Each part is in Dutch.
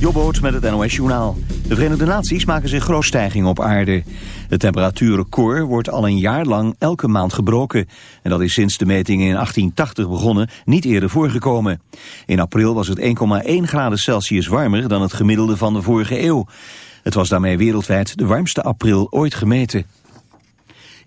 Jobboot met het NOS Journaal. De Verenigde Naties maken zich grootstijging op aarde. De temperatuurrecord wordt al een jaar lang elke maand gebroken. En dat is sinds de metingen in 1880 begonnen niet eerder voorgekomen. In april was het 1,1 graden Celsius warmer dan het gemiddelde van de vorige eeuw. Het was daarmee wereldwijd de warmste april ooit gemeten.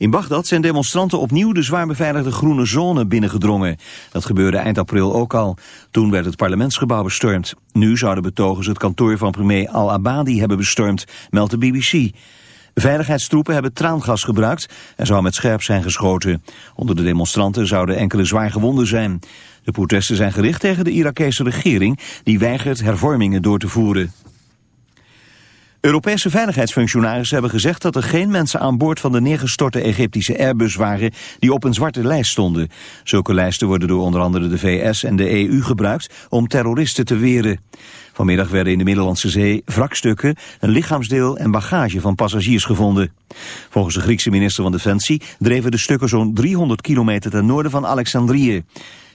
In Bagdad zijn demonstranten opnieuw de zwaar beveiligde groene zone binnengedrongen. Dat gebeurde eind april ook al. Toen werd het parlementsgebouw bestormd. Nu zouden betogers het kantoor van premier Al-Abadi hebben bestormd, meldt de BBC. Veiligheidstroepen hebben traangas gebruikt en zou met scherp zijn geschoten. Onder de demonstranten zouden enkele zwaar gewonden zijn. De protesten zijn gericht tegen de Irakese regering die weigert hervormingen door te voeren. Europese veiligheidsfunctionarissen hebben gezegd dat er geen mensen aan boord van de neergestorte Egyptische Airbus waren die op een zwarte lijst stonden. Zulke lijsten worden door onder andere de VS en de EU gebruikt om terroristen te weren. Vanmiddag werden in de Middellandse Zee wrakstukken, een lichaamsdeel en bagage van passagiers gevonden. Volgens de Griekse minister van Defensie dreven de stukken zo'n 300 kilometer ten noorden van Alexandrië.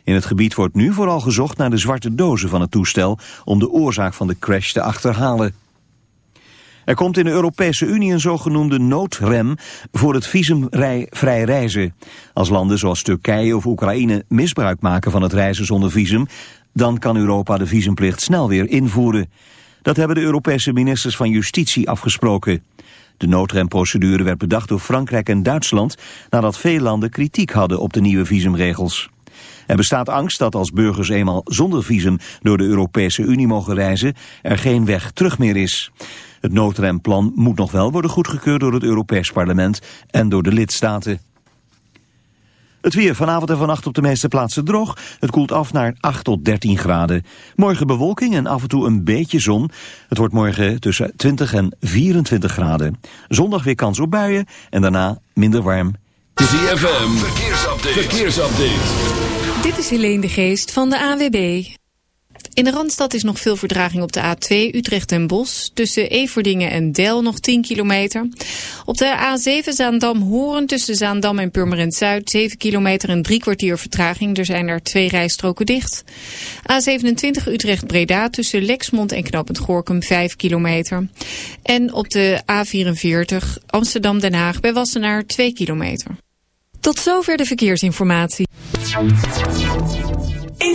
In het gebied wordt nu vooral gezocht naar de zwarte dozen van het toestel om de oorzaak van de crash te achterhalen. Er komt in de Europese Unie een zogenoemde noodrem voor het visumvrij reizen. Als landen zoals Turkije of Oekraïne misbruik maken van het reizen zonder visum, dan kan Europa de visumplicht snel weer invoeren. Dat hebben de Europese ministers van Justitie afgesproken. De noodremprocedure werd bedacht door Frankrijk en Duitsland nadat veel landen kritiek hadden op de nieuwe visumregels. Er bestaat angst dat als burgers eenmaal zonder visum door de Europese Unie mogen reizen, er geen weg terug meer is. Het noodremplan moet nog wel worden goedgekeurd door het Europees Parlement en door de lidstaten. Het weer vanavond en vannacht op de meeste plaatsen droog. Het koelt af naar 8 tot 13 graden. Morgen bewolking en af en toe een beetje zon. Het wordt morgen tussen 20 en 24 graden. Zondag weer kans op buien en daarna minder warm. ZFM, verkeersupdate. verkeersupdate. Dit is Helene de Geest van de AWB. In de Randstad is nog veel verdraging op de A2 Utrecht en Bos. Tussen Everdingen en Del nog 10 kilometer. Op de A7 Zaandam-Horen tussen Zaandam en Purmerend Zuid 7 kilometer en drie kwartier vertraging. Er zijn er twee rijstroken dicht. A27 Utrecht-Breda tussen Lexmond en Knopend Gorkum 5 kilometer. En op de A44 Amsterdam-Den Haag bij Wassenaar 2 kilometer. Tot zover de verkeersinformatie. In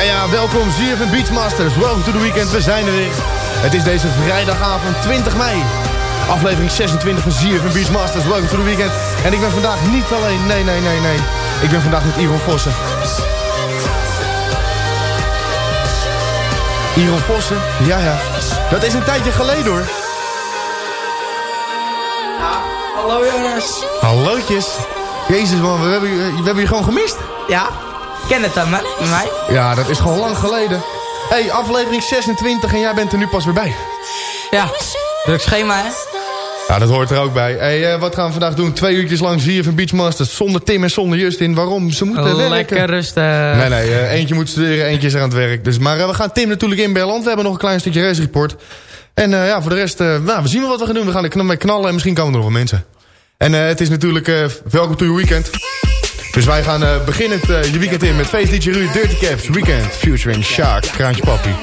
Ja, ja, welkom ZFM Beachmasters. Welkom to the weekend. We zijn er weer. Het is deze vrijdagavond 20 mei. Aflevering 26 van ZFM Beachmasters. Welkom to the weekend. En ik ben vandaag niet alleen. Nee, nee, nee, nee. Ik ben vandaag met Iron Vossen. Iron Vossen? Ja, ja. Dat is een tijdje geleden hoor. Hallo jongens. Hallootjes. Jezus man, we hebben, we hebben je gewoon gemist. Ja, ken het dan met mij? Ja, dat is gewoon lang geleden. hey, aflevering 26 en jij bent er nu pas weer bij. Ja, druk schema hè? Ja, dat hoort er ook bij. hey, eh, wat gaan we vandaag doen? Twee uurtjes lang zie je van Beachmasters. Zonder Tim en zonder Justin. Waarom? Ze moeten werken. Lekker rustig. Nee, nee. eh, eentje moet studeren, eentje is er aan het werk. Dus, maar eh, we gaan Tim natuurlijk inbellen, want we hebben nog een klein stukje race report. En eh, ja, voor de rest, eh, nou, we zien wel wat we gaan doen. We gaan er knallen, knallen en misschien komen er nog wel mensen. En eh, het is natuurlijk eh, welkom to your weekend. Dus wij gaan eh beginnen het, eh, je weekend in met Face DJ Ruud, Dirty Caps, Weekend, Futuring, Shark, Kraantje Papi.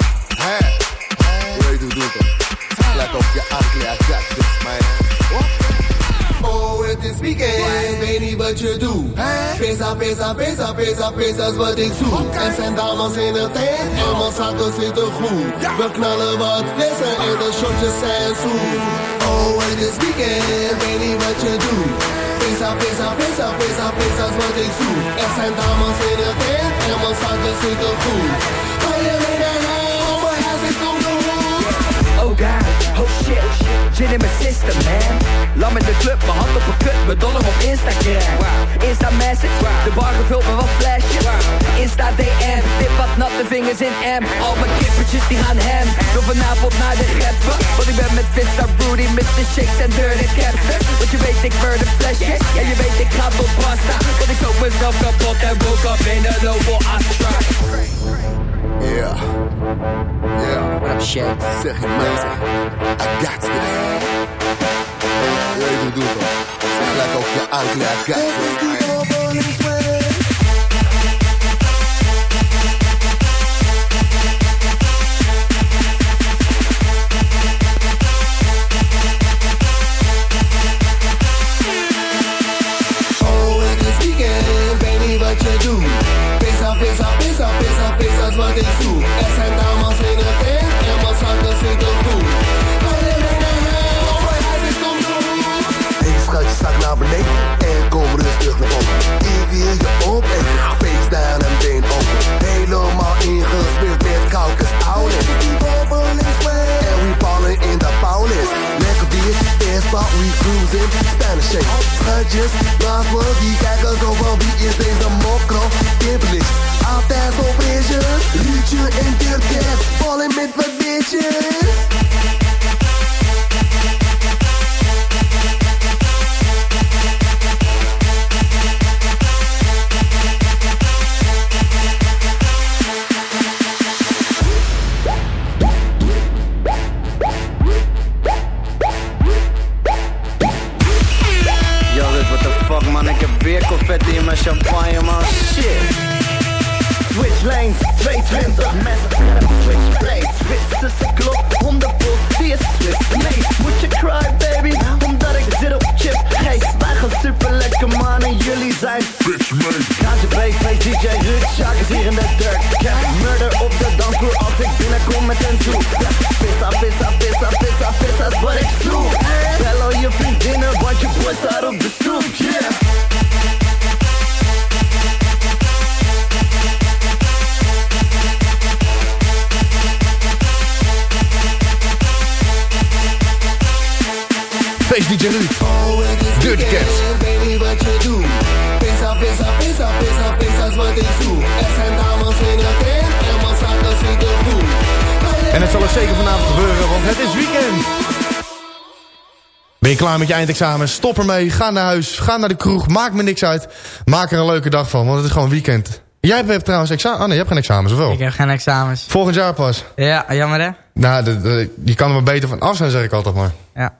Het is weekend, weet niet wat je doet. Pesa, pesa, pesa, pesa, pesa is wat ik zoek. Er zijn dames in de tent en mijn zakken zitten goed. We knallen wat flessen en de shotjes zijn zoet. Oh, het is weekend, weet niet wat je doet. Pesa, pesa, pesa, pesa, pesa is wat ik zoek. Er zijn dames in de tent en mijn zakken zitten goed. In mijn system man Lam in de club, mijn hand op een kut, mijn dollar op Instagram. Insta message, de bar gevuld met wat flesjes. Insta DM, dip wat natte vingers in M. Al mijn kippertjes die gaan hem. Door vanavond naar de greppen Want ik ben met Vista Broody, Mr. Shakes en Dirty Captain. Want je weet ik murder flesjes. Ja je weet ik ga tot pasta. Want ik zoek mezelf kapot en boek op in de Noble Astra Yeah. Yeah. What up, shit? Second het. I got this. Hey, jij doet het. Zeg, lijkt op je. I got this. We cruising, Spanish shake. Naast me, die kijken zo van wie is deze mokro? Kippelis, altijd zo frisjes. Ruudje en Dirk ballen met wat bitches. Mijn champagne man, shit. Switch lanes, 220 mensen scherp, switch blades. Zwitserse klok, om de post, die is Swiss. Nee, moet je cry baby, omdat ik zit op chip. Hey, wij gaan super lekker man en jullie zijn bitch man. Gaatje Bakeface, DJ Sjaak is hier in de dirt. Krijg murder op de dansvloer als ik binnenkom met een zoek. Ja, pizza, pizza, pizza, pizza, pizza is wat ik zoek. Bel al je vriendinnen, want je boy staat op de stoep, yeah. Weekend, wat je doet. Pizza, pizza, pizza, pizza, pizza is wat ik zoek. Er zijn dames in het tent en mijn zakken zitten goed. En het zal ook zeker vanavond gebeuren, want het is weekend. Ben je klaar met je eindexamen? Stop ermee, ga naar huis, ga naar de kroeg, maakt me niks uit. Maak er een leuke dag van, want het is gewoon weekend. Jij hebt trouwens examen. Oh nee, je hebt geen examens, of wel? Ik heb geen examens. Volgend jaar pas. Ja, jammer hè? Nou, de, de- je kan er maar beter van af zijn, zeg ik altijd maar. Ja.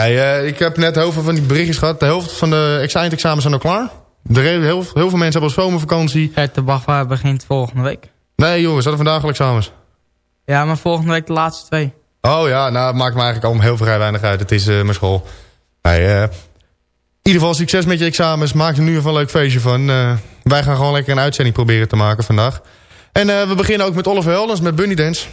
Nee, eh, ik heb net heel veel van die berichtjes gehad. De helft van de ex- eindexamens zijn al klaar. De heel, heel veel mensen hebben al zomervakantie. De Bagwa begint volgende week. Nee jongens, hadden vandaag al examens. Ja, maar volgende week de laatste twee. Oh ja, nou, het maakt me eigenlijk allemaal heel vrij weinig uit. Het is eh, mijn school. Nee, eh, in ieder geval succes met je examens. Maak er nu even een leuk feestje van. Wij gaan gewoon lekker een uitzending proberen te maken vandaag. En we beginnen ook met Oliver Heldens met Bunny Dance.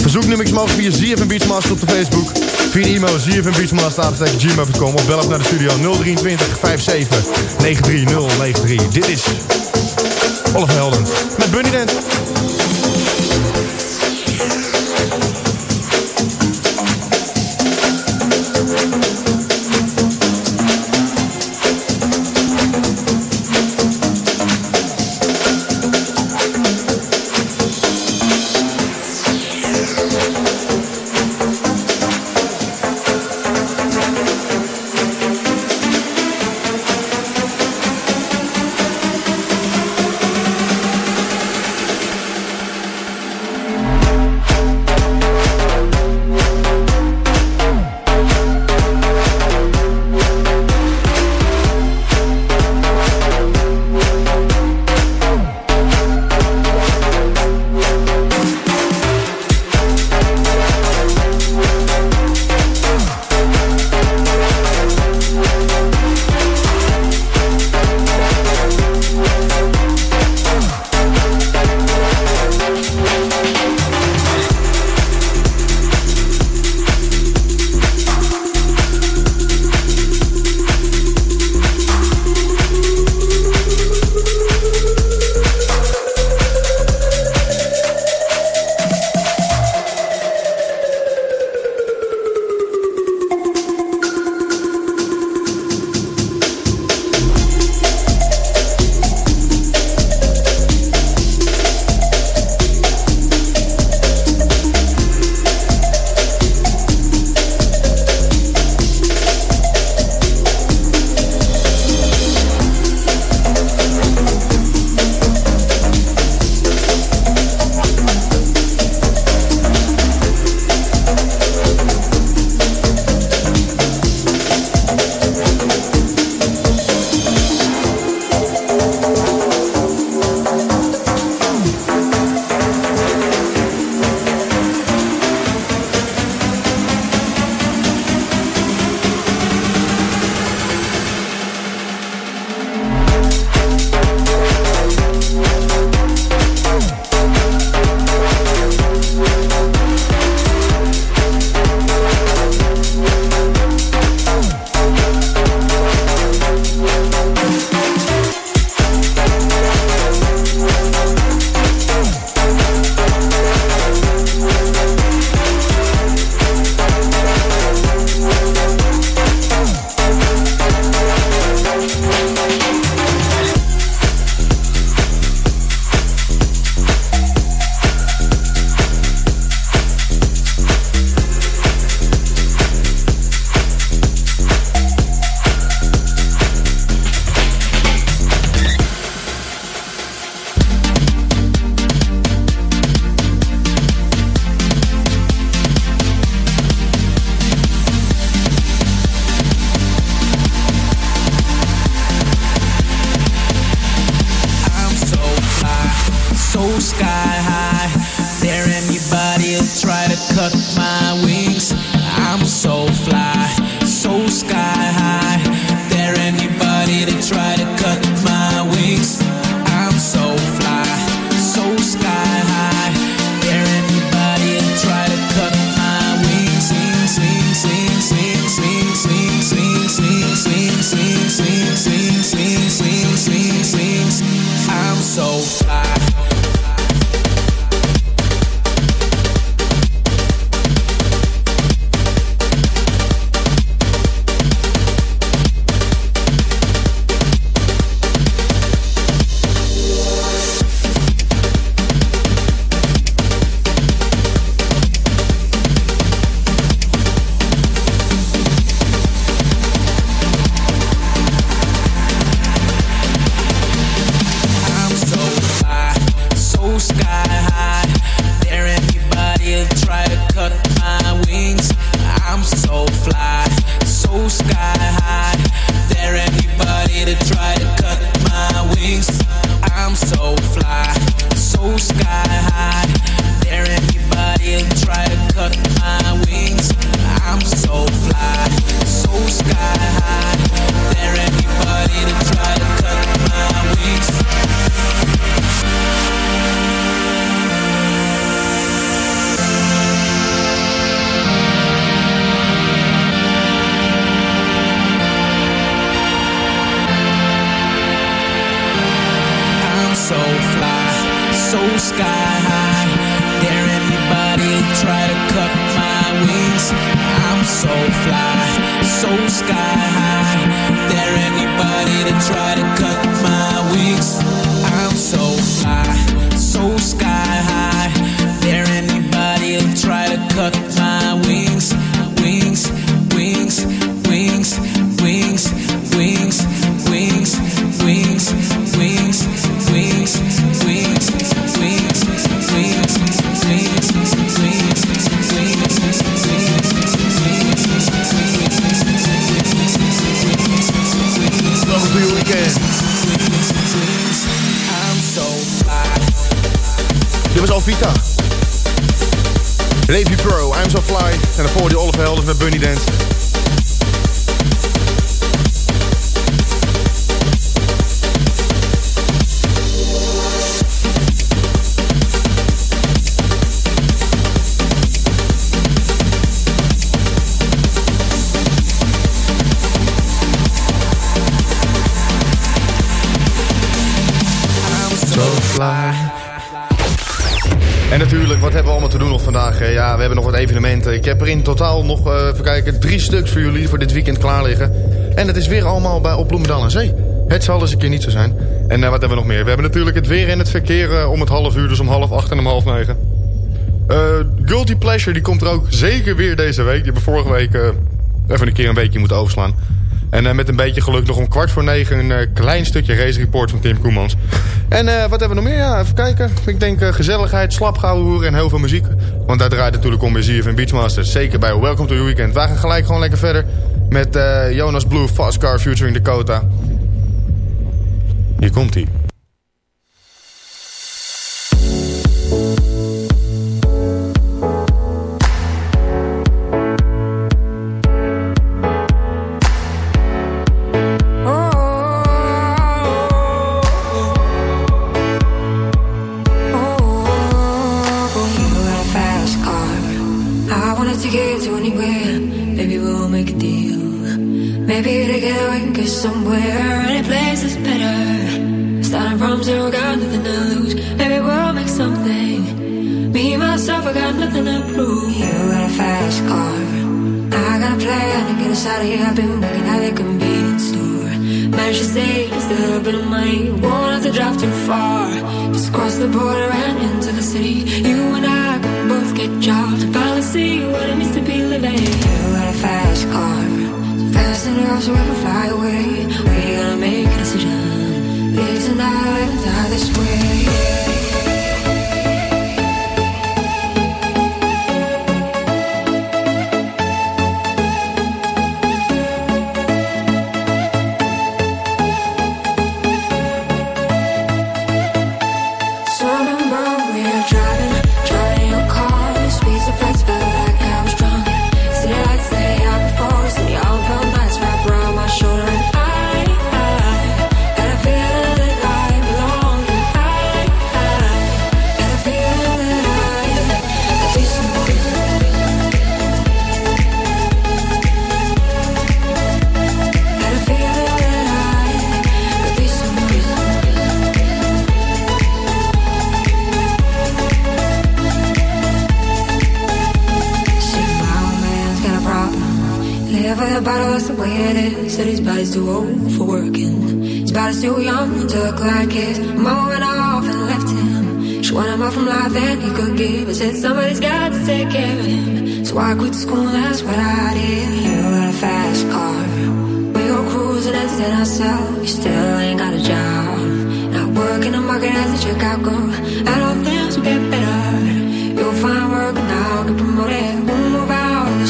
Verzoeknummers mogen via ZFM Beachmaster op de Facebook. Via de e-mail zfmbeachmaster.gmail.com of bel op naar de studio 023 57 93093. Dit is Oliver Heldens met Bunny I'm so fly. Levi Pro, I'm So Fly. En daarvoor die Oliver Helders met Bunny Dance. En natuurlijk, wat hebben we allemaal te doen nog vandaag? Ja, we hebben nog wat evenementen. Ik heb er in totaal nog, eh even kijken, drie stuks voor jullie voor dit weekend klaar liggen. En het is weer allemaal bij, op Bloemendaal aan Zee. Het zal eens een keer niet zo zijn. En eh, wat hebben we nog meer? We hebben natuurlijk het weer en het verkeer eh, om het half uur, dus om half acht en om half negen. Guilty Pleasure, die komt er ook zeker weer deze week. Die hebben vorige week even een keer een weekje moeten overslaan. En met een beetje geluk nog om kwart voor negen een klein stukje race report van Tim Koemans. En eh, wat hebben we nog meer? Ja, even kijken. Ik denk eh, gezelligheid, slapgouwen hoeren en heel veel muziek. Want daar draait natuurlijk om bij ZFM Beachmasters. Zeker bij Welcome to Your Weekend. Wij gaan gelijk gewoon lekker verder met eh, Jonas Blue, Fast Car featuring Dakota. Hier komt hij. Starting from zero, got nothing to lose. Maybe we'll make something. Me, myself, I got nothing to prove. You got a fast car. I got a plan to get us out of here. I've been working at a convenience store. Managed to save just a little bit of money. Won't have to drive too far. Just cross the border and into the city. You and I can both get jobs finally see what it means to be living. You got a fast car. So fast enough so we can fly away. We gotta make a decision. Live tonight die this way.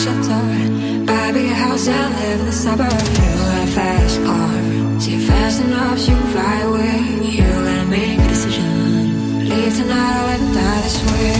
shelter. Baby, house I live in the suburbs. You got a fast car. See, fast enough, you fly away. You gotta make a decision. Leave tonight or let die this way.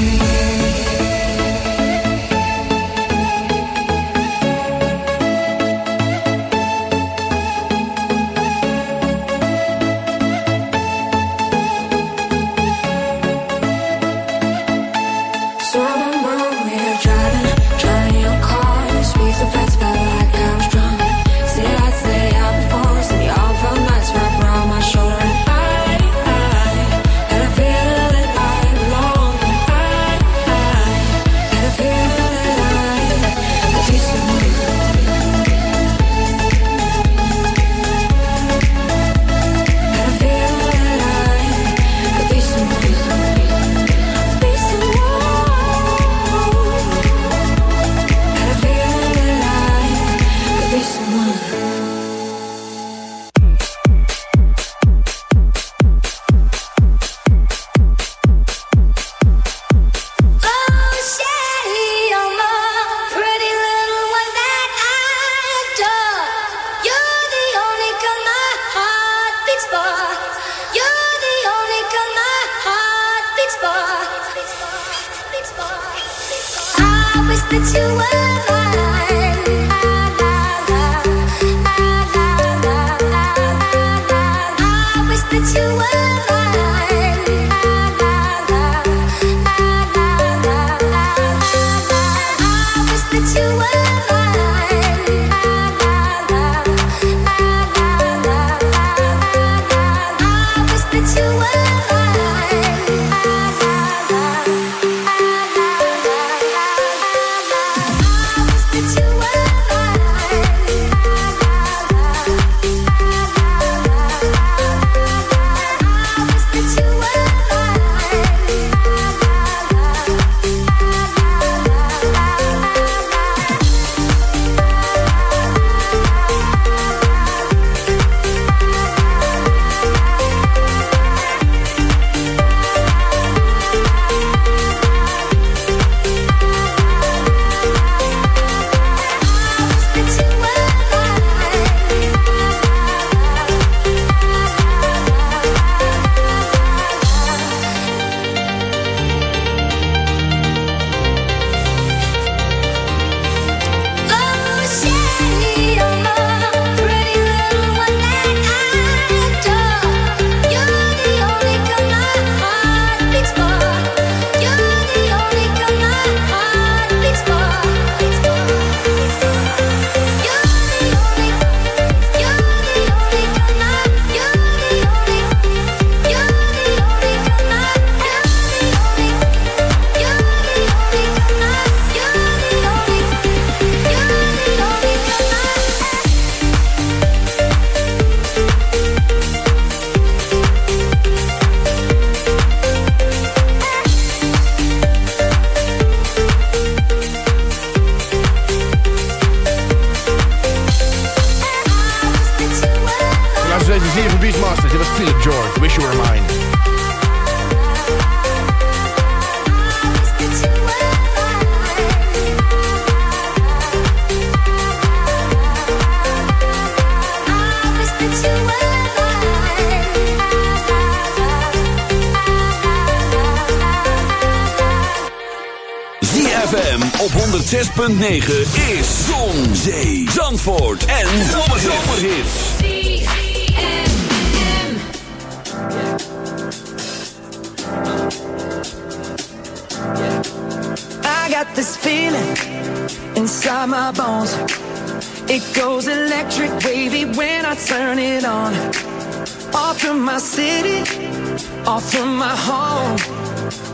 106.9 is Zon, Zee, Zandvoort en Zomerhits. I got this feeling inside my bones. It goes electric wavy when I turn it on. Off from my city, off from my home.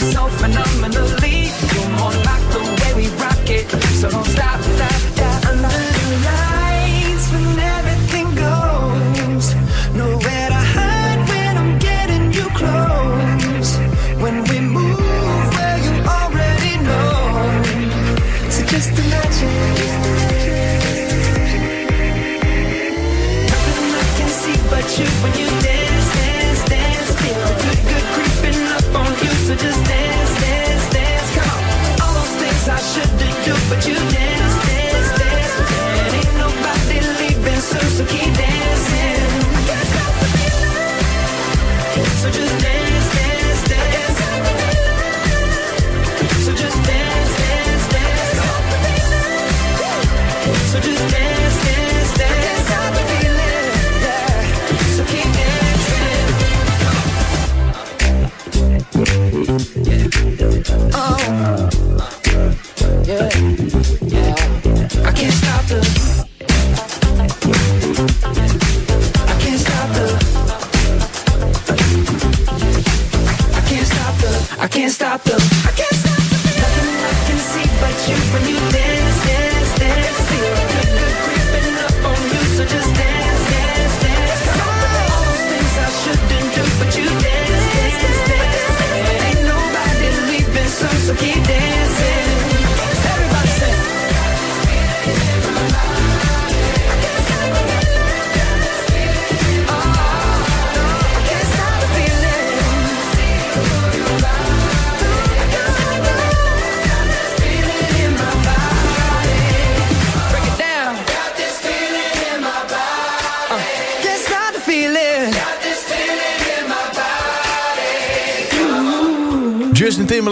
so phenomenally.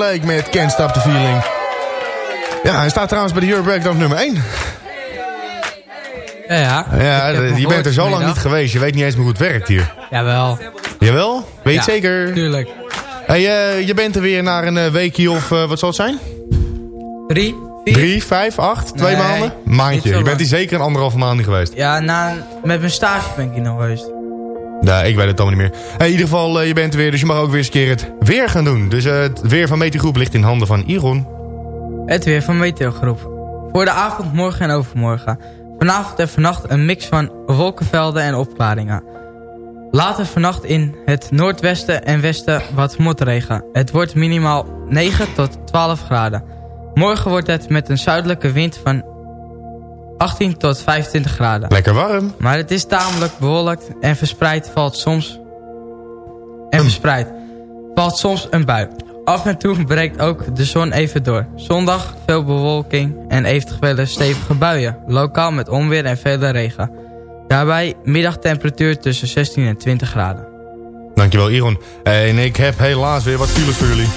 Timberlake met Can't Stop the Feeling. Ja, hij staat trouwens bij de Euro Breakdown nummer 1. Ja, ja. Ja, je bent er zo lang niet geweest. Je weet niet eens meer hoe het werkt hier. Jawel. Jawel? Weet Ja, zeker? Tuurlijk. Hey, eh, je bent er weer naar een eh, weekje of eh, wat zal het zijn? Drie? Vier? Drie, vijf, acht, twee Nee, maanden? Maandje. Je bent hier zeker een anderhalve maand niet geweest. Ja, na, met mijn stage ben ik hier nog geweest. Nee, ik weet het allemaal niet meer. In ieder geval, eh, je bent er weer, dus je mag ook weer eens een keer het weer gaan doen. Dus eh, het weer van Metegroep ligt in handen van Iron. Het weer van Meteogroep. Voor de avond, morgen en overmorgen. Vanavond en vannacht een mix van wolkenvelden en opklaringen. Later vannacht in het noordwesten en westen wat motregen. Het wordt minimaal 9 tot 12 graden. Morgen wordt het met een zuidelijke wind van 18 tot 25 graden. Lekker warm. Maar het is tamelijk bewolkt en verspreid valt soms... En verspreid valt soms een bui. Af en toe breekt ook de zon even door. Zondag veel bewolking en eventuele stevige buien. Lokaal met onweer en vele regen. Daarbij middagtemperatuur tussen 16 en 20 graden. Dankjewel, Iron. En ik heb helaas weer wat files voor jullie.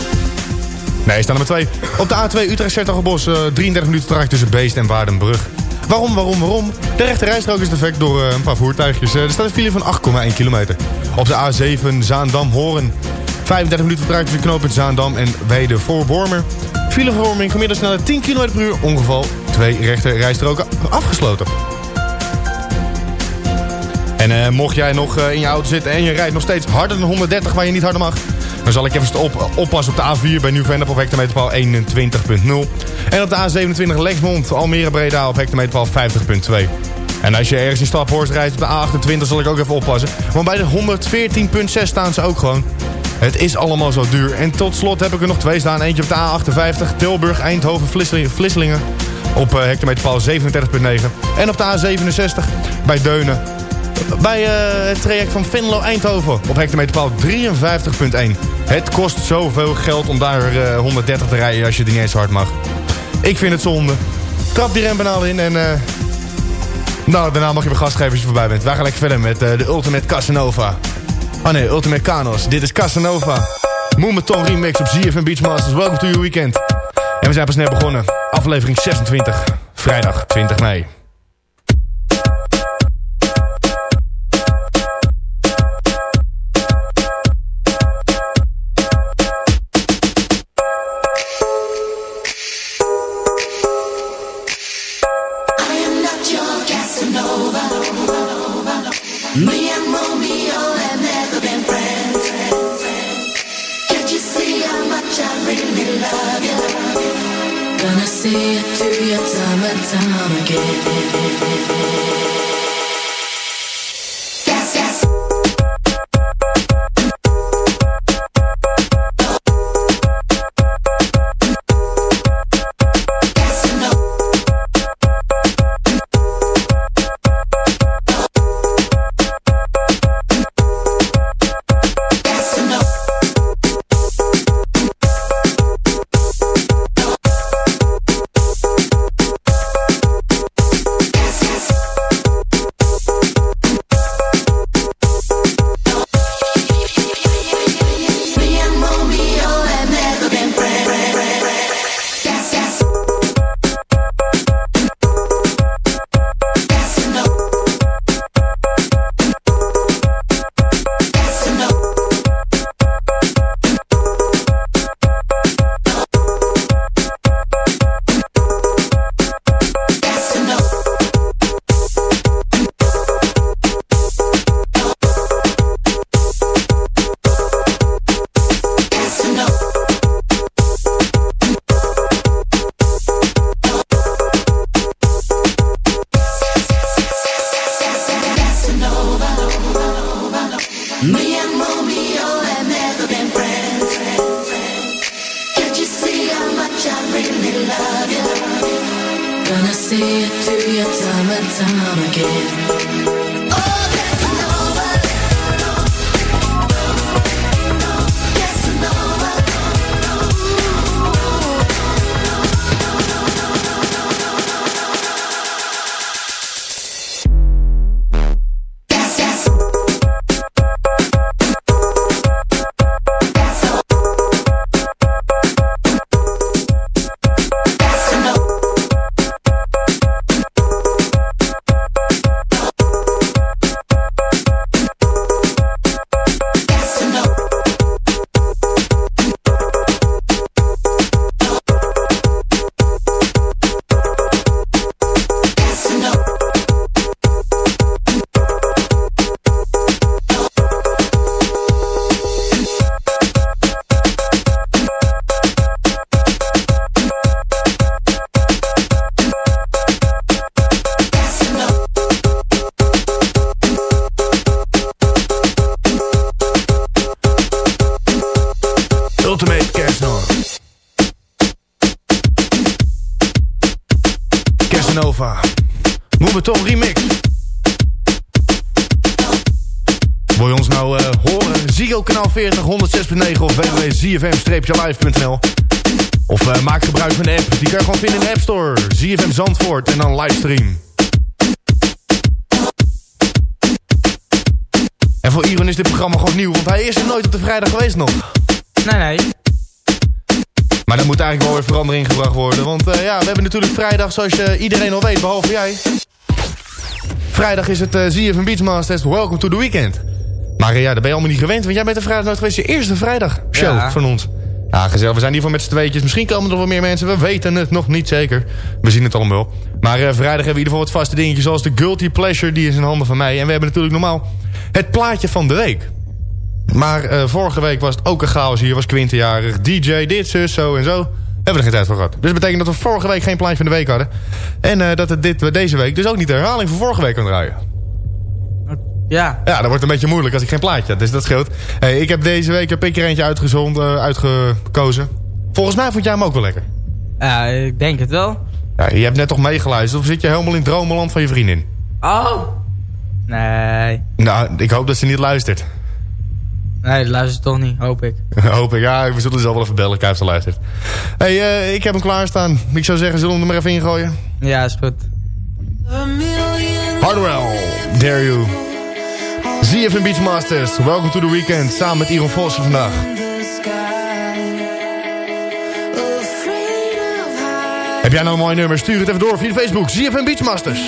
Nee, staan nummer 2. Op de A2 Utrecht Sertogenbos, eh 33 minuten traject tussen Beest en Waardenbrug. Waarom, waarom, waarom? De rechte rijstrook is defect door eh, een paar voertuigjes. Eh, er staat een file van 8,1 kilometer. Op de A7 Zaandam-Horen. 35 minuten vertraging tussen knooppunt Zaandam en Weide voor Wormer. Filevervorming gemiddeld snelheid 10 km per uur. Ongeval. Twee rechter rijstroken afgesloten. En eh, mocht jij nog in je auto zitten en je rijdt nog steeds harder dan 130 waar je niet harder mag... dan zal ik even op, oppassen op de A4 bij Nieuw-Vennep op hectometerpaal 21.0. En op de A27 Lexmond Almere Breda op hectometerpaal 50.2. En als je ergens in Staphorst rijdt op de A28 zal ik ook even oppassen. Want bij de 114.6 staan ze ook gewoon. Het is allemaal zo duur. En tot slot heb ik er nog twee staan. Eentje op de A58 Tilburg, Eindhoven, Vlisselingen op eh, hectometerpaal 37.9. En op de A67 bij Deunen bij eh, het traject van Venlo Eindhoven op hectometerpaal 53.1. Het kost zoveel geld om daar eh, 130 te rijden als je het niet eens hard mag. Ik vind het zonde. Trap die rembanaal in en... eh, nou, daarna mag je weer gas geven als je voorbij bent. Wij gaan lekker verder met eh, de Ultimate Casanova. Oh nee, Ultimate Canos. Dit is Casanova. Moemeton remix op ZFM Beachmasters. Welkom to your weekend. En we zijn pas net begonnen. Aflevering 26. Vrijdag 20 mei. Of www.zfm-live.nl Of eh, maak gebruik van de app. Die kan je gewoon vinden in de App Store. ZFM Zandvoort en dan livestream. En voor Iron is dit programma gewoon nieuw, want hij is er nooit op de vrijdag geweest nog. Nee, nee. Maar daar moet eigenlijk wel weer verandering gebracht worden. Want eh, ja, we hebben natuurlijk vrijdag, zoals je iedereen al weet, behalve jij. Vrijdag is het uh, ZFM Beachmasters Welcome to the Weekend. Maar eh, ja, daar ben je allemaal niet gewend, want jij bent de vrijdag nooit geweest. Je eerste vrijdag show Ja. van ons. Ja, gezellig. We zijn hier voor met z'n tweetjes. Misschien komen er wel meer mensen. We weten het nog niet zeker. We zien het allemaal. Maar eh, vrijdag hebben we in ieder geval wat vaste dingetjes. Zoals de Guilty Pleasure. Die is in handen van mij. En we hebben natuurlijk normaal het plaatje van de week. Maar eh, vorige week was het ook een chaos hier. Was Quinten jarig. DJ, dit, zus, zo en zo. Hebben we er geen tijd voor gehad. Dus dat betekent dat we vorige week geen plaatje van de week hadden. En dat het dit, deze week dus ook niet de herhaling van vorige week kan draaien. Ja. Ja, dat wordt een beetje moeilijk als ik geen plaatje had. Dus dat scheelt. Hey, ik heb deze week heb ik er eentje uitgezond, eh, uitgekozen. Volgens mij vond jij hem ook wel lekker. Ja, ik denk het wel. Ja, je hebt net toch meegeluisterd? Of zit je helemaal in het dromenland van je vriendin? Oh. Nee. Nou, ik hoop dat ze niet luistert. Nee, dat luistert toch niet, hoop ik. hoop ik. Ja, we zullen ze wel even bellen. Kijk of ze luistert. hey, eh, ik heb hem klaarstaan. Ik zou zeggen, zullen we hem er maar even ingooien? Ja, is goed. Hardwell, Dare You. ZFM Beachmasters, welcome to the weekend. Samen met Iron Vossen vandaag. Heb jij nou een mooi nummer? Stuur het even door via Facebook. ZFM Beachmasters.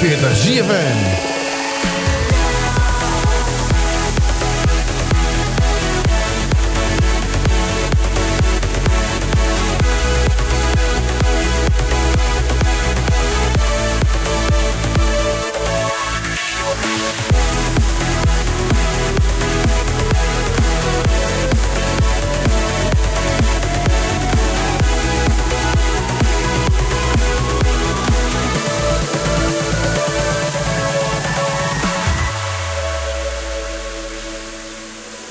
45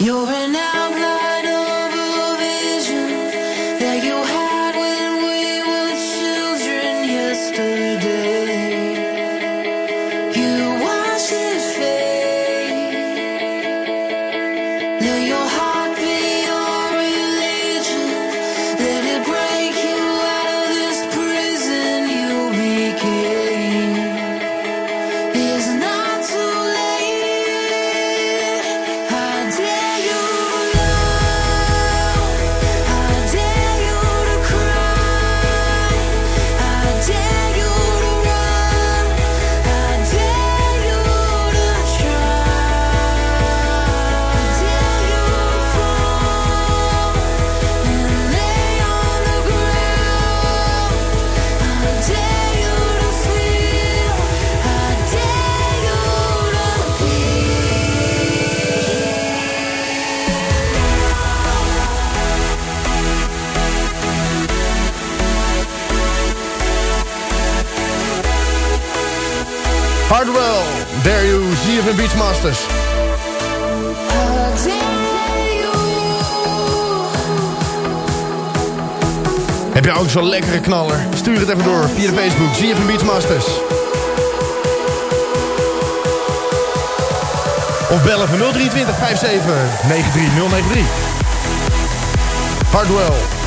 You're an outline Hardwell, Dare You, ZFM Beachmasters. Heb jij ook zo'n lekkere knaller? Stuur het even door via de Facebook, ZFM Beachmasters. Of bellen van 023 57 93 093. Hardwell.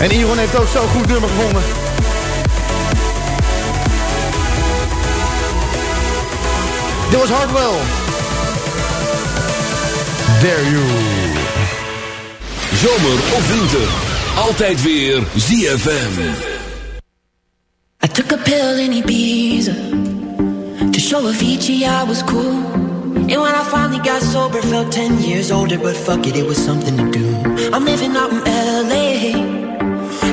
En Iron heeft ook zo'n goed nummer gevonden. Dit was Hardwell. Dare you. Zomer of winter. Altijd weer ZFM. I took a pill in Ibiza to show Avicii I was cool. And when I finally got sober, felt 10 years older, but fuck it, it was something to do. I'm living out in LA.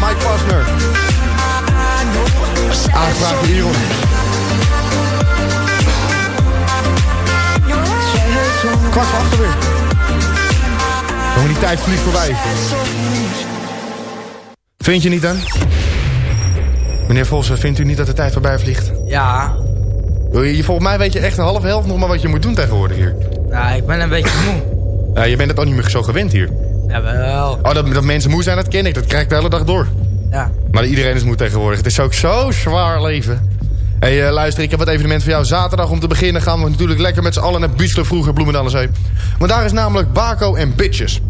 Mike Pasner. Aangevraagd door Iron. Kwart voor achter weer. Jongen, die tijd vliegt voorbij. Vind je niet dan? Meneer Vossen, vindt u niet dat de tijd voorbij vliegt? Ja, volgens mij weet je echt een half helft nog maar wat je moet doen tegenwoordig hier. nou, ik ben een beetje moe. Ja, je bent het ook niet meer zo gewend hier. Jawel. Oh, dat, dat mensen moe zijn, dat ken ik. Dat krijg ik de hele dag door. Ja. Maar iedereen is moe tegenwoordig. Het is ook zo zwaar leven. hey, eh, luister, ik heb wat evenement voor jou. Zaterdag om te beginnen gaan we natuurlijk lekker met z'n allen naar Beach Club vroeger Bloemendaal Zee. Want daar is namelijk Baco en Bitches.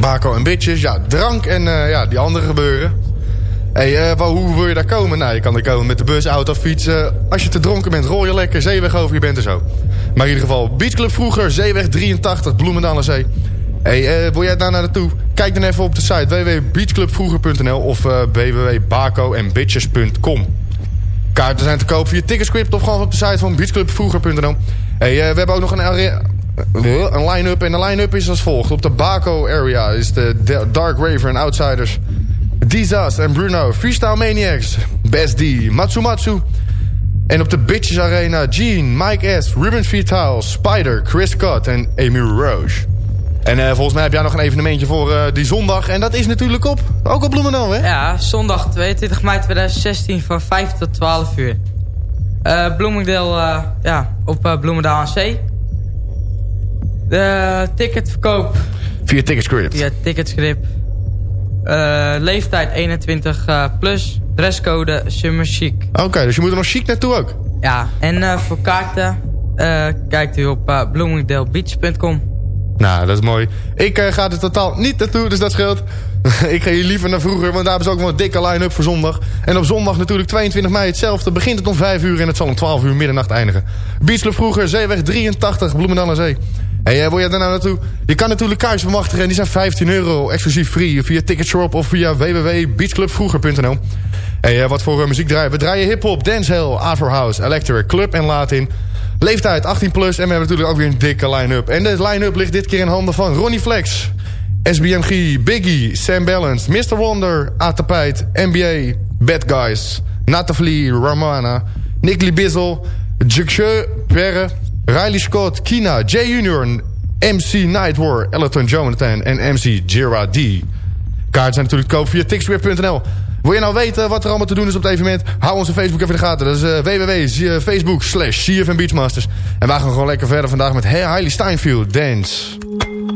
Baco en Bitches, ja, drank en eh, ja, die andere gebeuren. hey, eh, hoe wil je daar komen? Nou, je kan er komen met de bus, auto, fiets. eh, als je te dronken bent, rol je lekker, zeeweg over, je bent er zo. Maar in ieder geval, Beach Club vroeger, Zeeweg 83, Bloemendaal aan Zee. Hey, eh, wil jij daar naartoe? Kijk dan even op de site www.beachclubvroeger.nl of uh. Kaarten zijn te koop via Ticketscript of gewoon op de site van beachclubvroeger.nl. Hey, eh, we hebben ook nog een, een line-up. En de line-up is als volgt. Op de Baco area is de Da- Dark Raver en Outsiders. Dizas en Bruno. Freestyle Maniacs. Best D. Matsumatsu. En op de Bitches Arena Gene, Mike S, Ruben Vital, Spider, Chris Scott en Amy Roche. En eh, volgens mij heb jij nog een evenementje voor eh, die zondag. En dat is natuurlijk op. Ook op Bloemendaal, hè? Ja, zondag 22 mei 2016 van 5 tot 12 uur. Eh, ja, op Bloemendaal aan Zee. De ticketverkoop Via Ticketscript. via Ticketscript. Leeftijd 21 eh, plus. Dresscode summer chic. Oké, dus je moet er nog chic naartoe ook. Ja, en voor kaarten kijkt u op uh, bloomingdalebeach.com. Nou, dat is mooi. Ik eh, ga er totaal niet naartoe, dus dat scheelt. ik ga hier liever naar vroeger, want daar hebben ze ook wel een dikke line-up voor zondag. En op zondag natuurlijk 22 mei hetzelfde. Begint het om 5 uur en het zal om 12 uur middernacht eindigen. Beachclub vroeger, Zeeweg 83, Bloemendaal aan Zee. Hey, eh, wil jij daar nou naartoe? Je kan natuurlijk kaartjes bemachtigen en die zijn 15 euro exclusief free via Ticketshop of via www.beachclubvroeger.nl. Hey, eh, wat voor muziek draaien? We draaien hip-hop, dancehall, afrohouse, electric, club en latin. Leeftijd 18 plus en we hebben natuurlijk ook weer een dikke line-up. En de line-up ligt dit keer in handen van Ronnie Flex, SBMG, Biggie, Sam Balance, Mr. Wonder, Atapijt, NBA, Bad Guys, Nathalie Ramana, Nicky Bizzle, Jukje Perre, Riley Scott, Kina, Jay Junior, MC Nightwar, Elton Jonathan en MC Jira D. Kaarten zijn natuurlijk koop via tixwear.nl. Wil je nou weten wat er allemaal te doen is op het evenement? Hou onze Facebook even in de gaten. Dat is uh, www.facebook slash CFM Beachmasters. En wij gaan gewoon lekker verder vandaag met Hailey Steinfeld, Dance.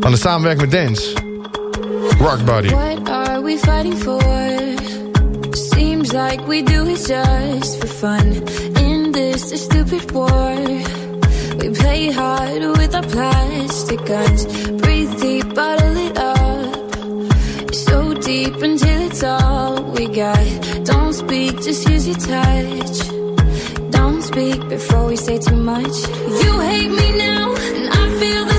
Van de samenwerking met Dance. Rock Body. What are we fighting for? Seems like we do it just for fun. In this stupid war, we play hard with our plastic guns. Breathe deep, bottle it up. So deep until it's all we got. Don't speak, just use your touch. Don't speak before we say too much. You hate me now, and I feel the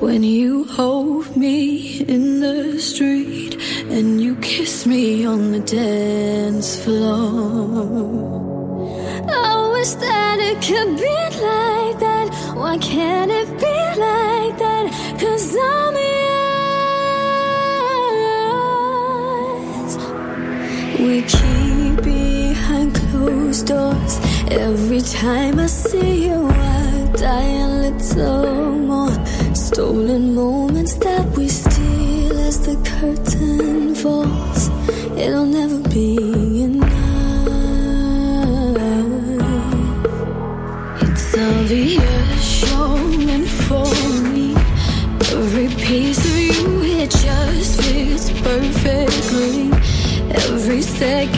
When you hold me in the street and you kiss me on the dance floor. Oh, I wish that it could be like that. Why can't it be like that? Cause I'm yours. We keep behind closed doors. Every time I see you, I die a little more. Stolen moments that we steal as the curtain falls. It'll never be enough. It's obvious meant for me. Every piece of you, it just fits perfectly. Every second,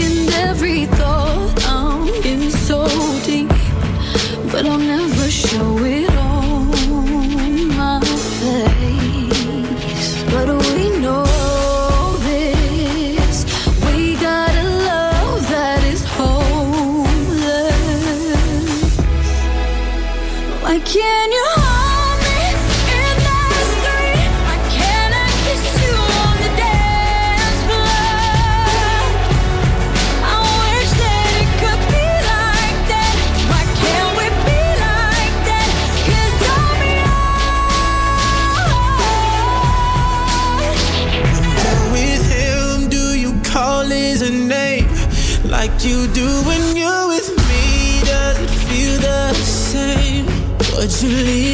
距离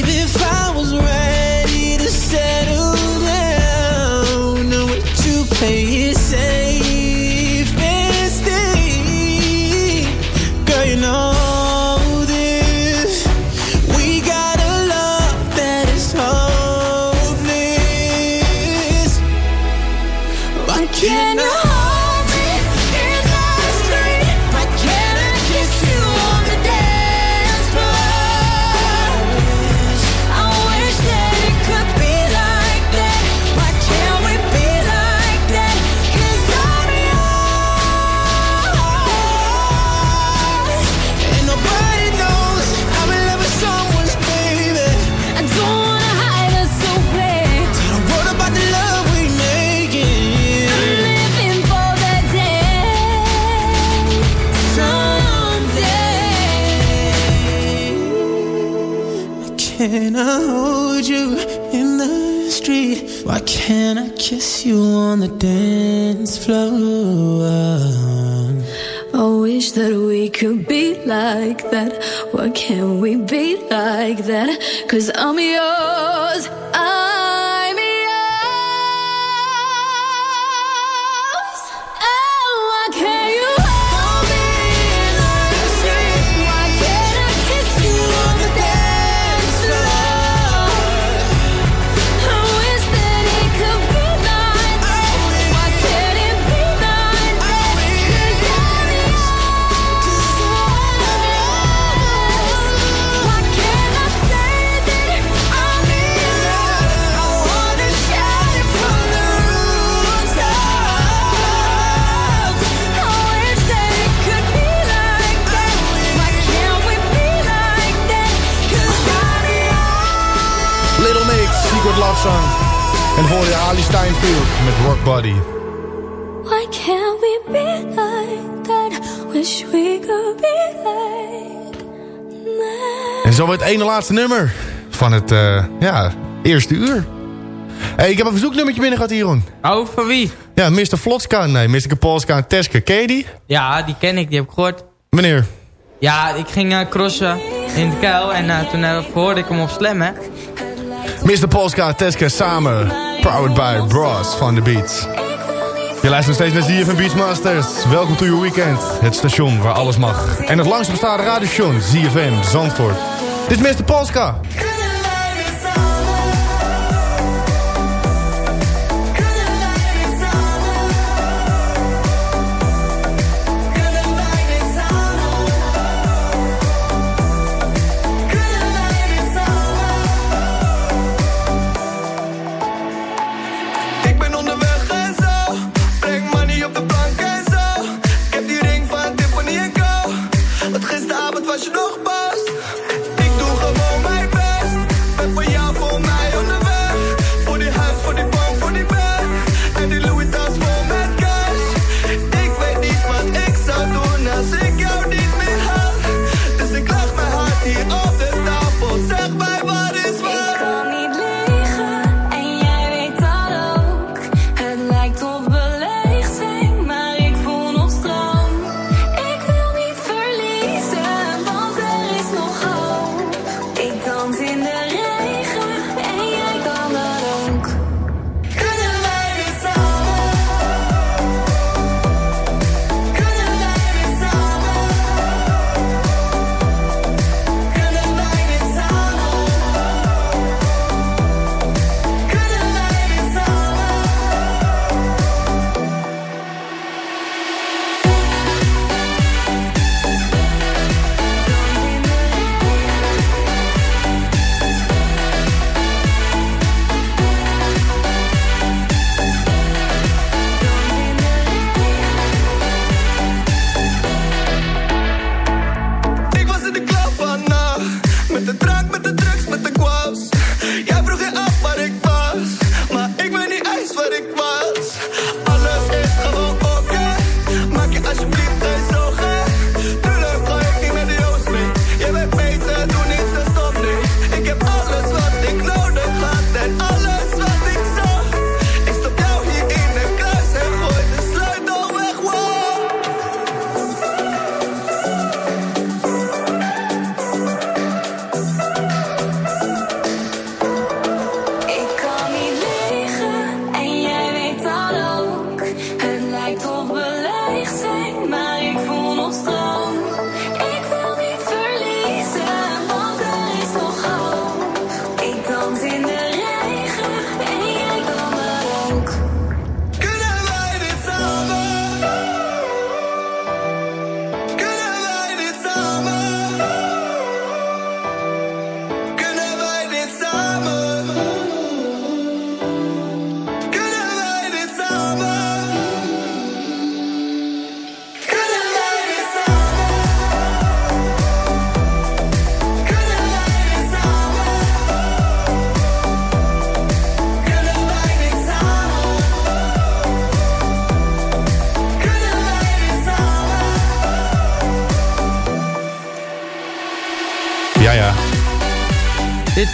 Can't I kiss you on the dance floor? I wish that we could be like that. Why can't we be like that? Cause I'm yours. Love Song. En voor je Ali Steinfeld met Rock Body. Why can't we be like that? Wish we could be like En zo het ene laatste nummer van het eh, ja, eerste uur. Hey, ik heb een verzoeknummertje binnen gehad, Jeroen. Oh, van wie? Ja, Mr. Flotska. Nee, Mr. Kapolska en Teske. Ken je die? Ja, die ken ik, die heb ik gehoord. Wanneer? Ja, ik ging eh, crossen in de kuil en eh, toen uh, hoorde ik hem op Slam, hè. Mr. Polska Teske samen. Powered by Bros van The Beats. Je luistert nog steeds naar ZFM Beachmasters. Welkom to your weekend. Het station waar alles mag. En het langst bestaande radiostation ZFM Zandvoort. Dit is Mr. Polska.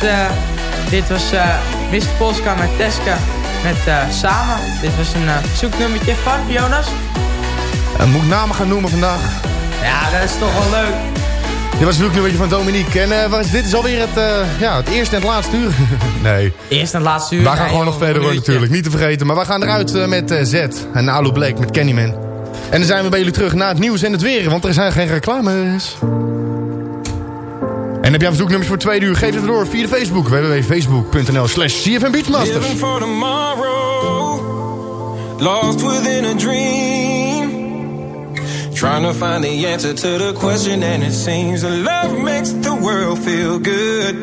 Dit, eh, dit was eh Mr. Polska met Teska met eh, Samen. Dit was een zoeknummertje van Jonas. Moet ik namen gaan noemen vandaag? Ja, dat is toch wel leuk. Dit was een zoeknummertje van Dominique. En was, dit is alweer het, ja, het eerste en het laatste uur. nee. Eerst en het laatste uur. Wij gaan Nee, gewoon nog verder hoor minuutje. natuurlijk. Niet te vergeten. Maar wij gaan eruit met Z. En Alu Blake met Candyman. En dan zijn we bij jullie terug naar het nieuws en het weer. Want er zijn geen reclames. En heb jij verzoeknummers voor twee uur? Geef het door via de Facebook. www.facebook.nl slash CFM Beachmasters. Living for tomorrow, lost within a dream. Trying to find the answer to the question, and it seems that love makes the world feel good.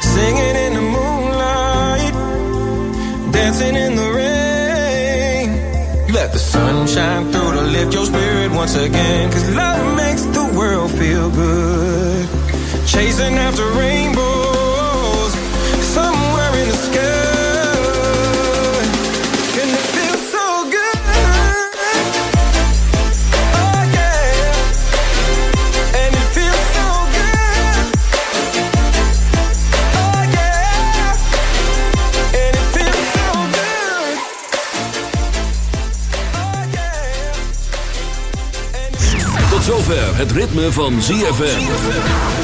Singing in the moonlight, dancing in the rain. Let the sun shine through to lift your spirit once again. Cause love makes the world feel good. Chasing after rainbows, somewhere in the sky. Het ritme van ZFM.